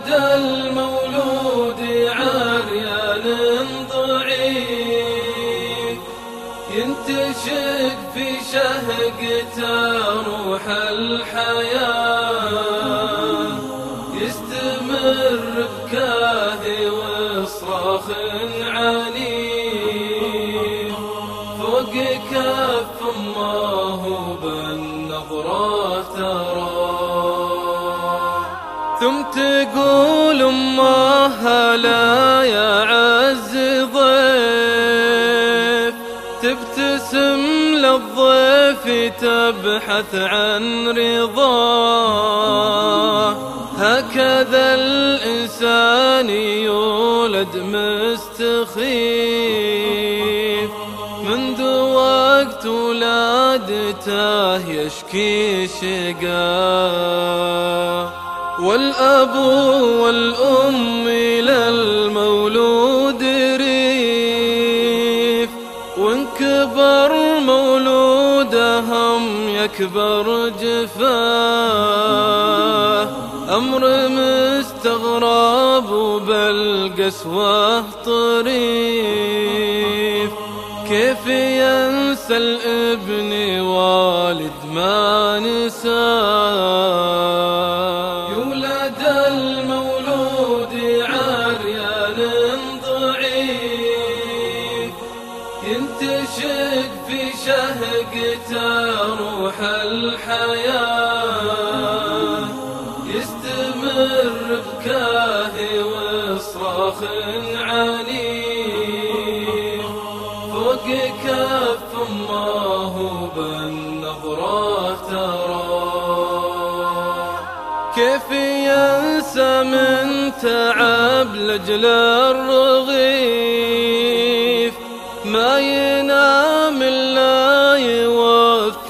غدا المولود عريان ضعيف. ينتشق في شهقته روح الحياة. يستمر بكاهي وصراخ عنيف. فوق كف امه بالنظرة تراه ثم تقول امه لا يا عز ضيف تبتسم للضيف تبحث عن رضاه. هكذا الإنسان يولد مستخيف. منذ وقت ولادته يشكي شقاه. والأب والأم إلى المولود ريف. وإن كبر مولودهم يكبر جفاه. أمر مستغرب بالقسوة طريف. كيف ينسى الابن والد ما نساه؟ ينتشق في شهقته روح الحياة. يستمر بكاهي وصراخ عنيف. فوق كف امه بالنظرة ترى. كيف ينسى من تعب لجل الرغيف؟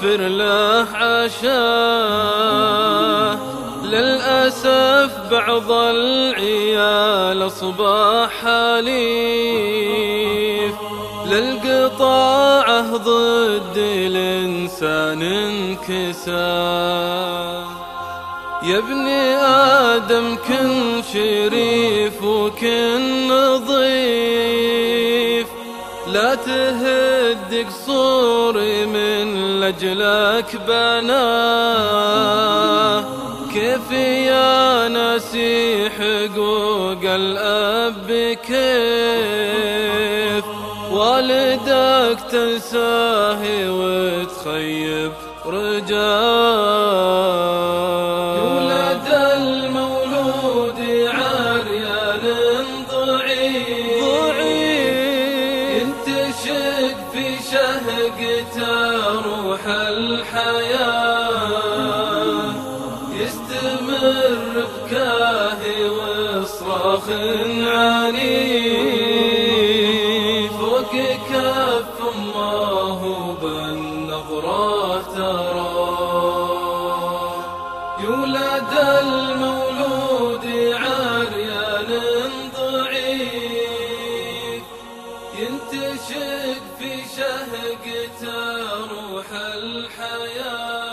يوفر له عشاه للأسف بعض العيال أصبح حليف. للقطاعة ضد الإنسان انكسار. يا ابن آدم كن شريف وكن نظيف. لا تهد قصوري من لجلك بناه كيف يا ناسي حقوق الأب كيف؟ والدك تنساه وتخيب رجاه. شهقته روح الحياة. يستمر بكاهي وصراخ عنيف. فوق كف امه بالنظرة ترى. يولد المولود ينتشق في شهقته روح الحياة.